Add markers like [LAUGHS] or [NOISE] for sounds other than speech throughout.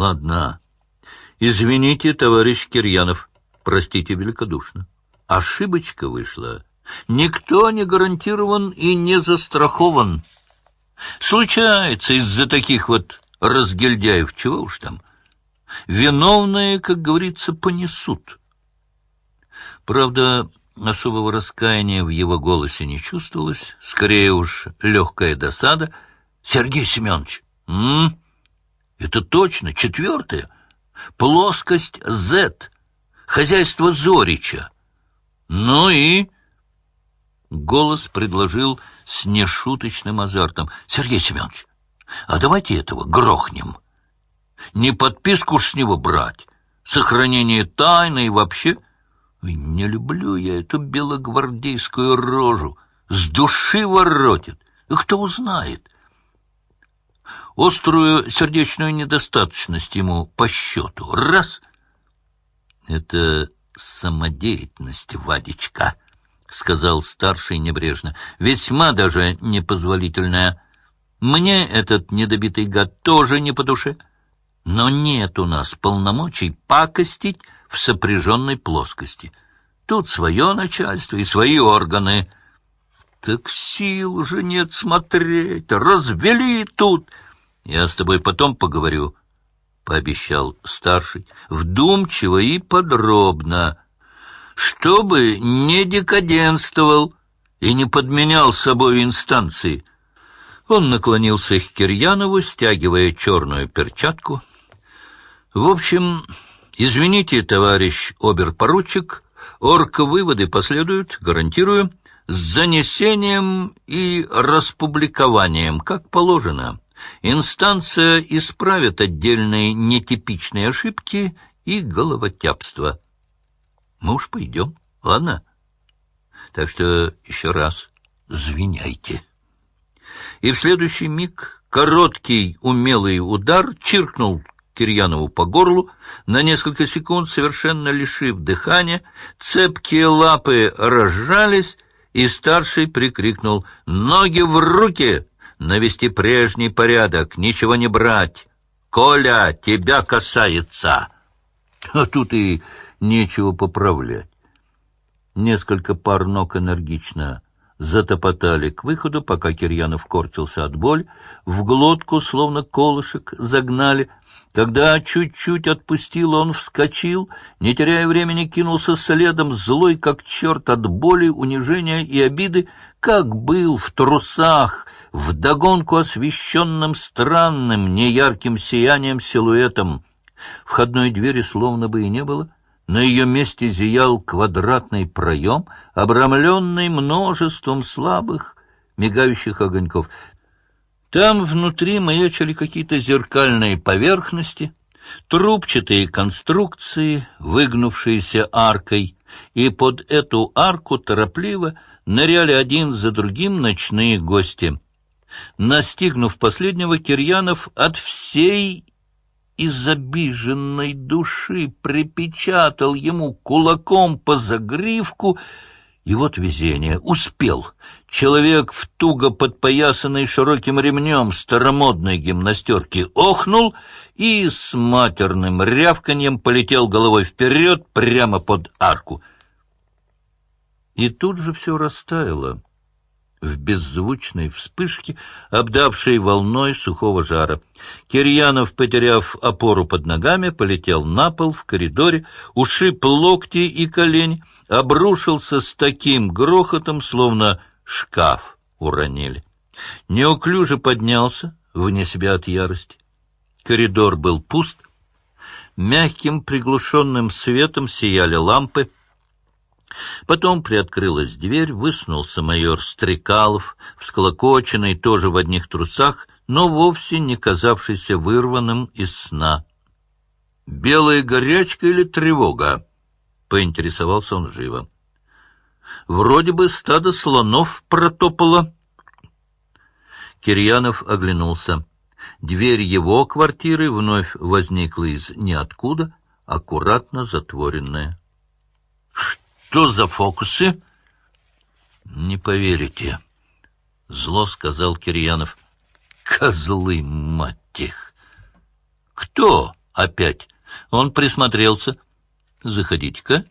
Ладно. Извините, товарищ Кирьянов. Простите великодушно. Ошибочка вышла. Никто не гарантирован и не застрахован. Случается из-за таких вот разгильдяев, чего уж там. Виновные, как говорится, понесут. Правда, особого раскаяния в его голосе не чувствовалось, скорее уж легкая досада. Сергей Семенович? Это точно четвертое. Плоскость Z, хозяйство Зорича. Ну и... Голос предложил с нешуточным азартом. «Сергей Семенович, а давайте этого грохнем. Не подписку ж с него брать, сохранение тайны и вообще...» Не люблю я эту белогвардейскую рожу. С души воротит. Кто узнает? Острую сердечную недостаточность ему по счету. Раз. Это самодеятельность, Вадечка, — сказал старший небрежно. Весьма даже непозволительная. Мне этот недобитый гад тоже не по душе. Но нет у нас полномочий пакостить в сопряженной плоскости. Тут свое начальство и свои органы. Так сил же нет смотреть, развели тут. Я с тобой потом поговорю, — пообещал старший, вдумчиво и подробно, чтобы не декаденствовал и не подменял собой инстанции. Он наклонился к Кирьянову, стягивая черную перчатку. В общем... Извините, товарищ оберпоручик, орг-выводы последуют, гарантирую, с занесением и распубликованием, как положено. Инстанция исправит отдельные нетипичные ошибки и головотяпство. Мы уж пойдем, ладно? Так что еще раз звиняйте. И в следующий миг короткий умелый удар чиркнул Кирьянову по горлу, на несколько секунд совершенно лишив дыхания, цепкие лапы разжались, и старший прикрикнул «Ноги в руки! Навести прежний порядок, ничего не брать! Коля, тебя касается!» [LAUGHS] А тут и нечего поправлять. Несколько пар ног энергично затопотали к выходу, пока Кирьянов корчился от боли, в глотку, словно колышек, загнали. Когда чуть-чуть отпустил, он вскочил, не теряя времени, кинулся следом, злой, как черт от боли, унижения и обиды, как был в трусах, вдогонку освещенным странным, неярким сиянием силуэтом. Входной двери словно бы и не было — на ее месте зиял квадратный проем, обрамленный множеством слабых, мигающих огоньков. Там внутри маячили какие-то зеркальные поверхности, трубчатые конструкции, выгнувшиеся аркой, и под эту арку торопливо ныряли один за другим ночные гости. Настигнув последнего, Кирьянов от всей из обиженной души припечатал ему кулаком по загривку, и вот везение. Успел. Человек в туго подпоясанной широким ремнем старомодной гимнастерки охнул и с матерным рявканьем полетел головой вперед прямо под арку. И тут же все растаяло в беззвучной вспышке, обдавшей волной сухого жара. Кирьянов, потеряв опору под ногами, полетел на пол в коридоре, ушиб локти и колени, обрушился с таким грохотом, словно шкаф уронили. Неуклюже поднялся, вне себя от ярости. Коридор был пуст. Мягким приглушенным светом сияли лампы — Потом приоткрылась дверь, высунулся майор Стрекалов, всклокоченный, тоже в одних трусах, но вовсе не казавшийся вырванным из сна. «Белая горячка или тревога?» — поинтересовался он живо. «Вроде бы стадо слонов протопало». Кирьянов оглянулся. Дверь его квартиры вновь возникла из ниоткуда, аккуратно затворенная. Что за фокусы? Не поверите, зло сказал Кирьянов. Козлы, мать их! Кто? опять. Он присмотрелся. «Заходите-ка».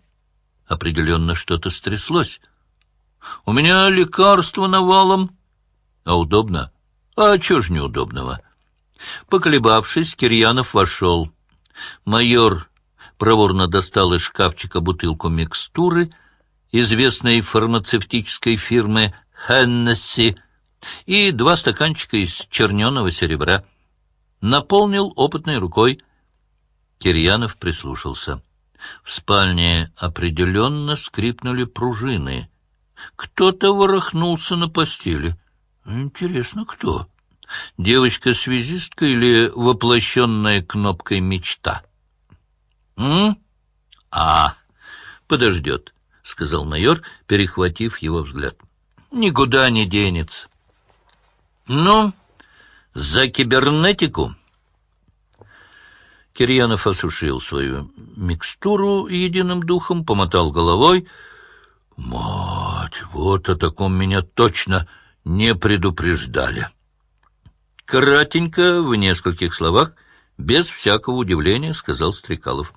Определенно что-то стряслось. «У меня лекарство навалом». «А удобно?» «А чего ж неудобного?» Поколебавшись, Кирьянов вошел. Майор проворно достал из шкафчика бутылку микстуры известной фармацевтической фирмы «Хеннесси» и два стаканчика из черненого серебра. Наполнил опытной рукой. Кирьянов прислушался. В спальне определенно скрипнули пружины. Кто-то ворохнулся на постели. Интересно, кто? Девочка-связистка или воплощенная кнопкой мечта? М? А, подождет, — сказал майор, перехватив его взгляд. Никуда не денется. Ну, за кибернетику... Кирьянов осушил свою микстуру единым духом, помотал головой. «Мать, вот о таком меня точно не предупреждали». Кратенько, в нескольких словах, без всякого удивления, сказал Стрекалов.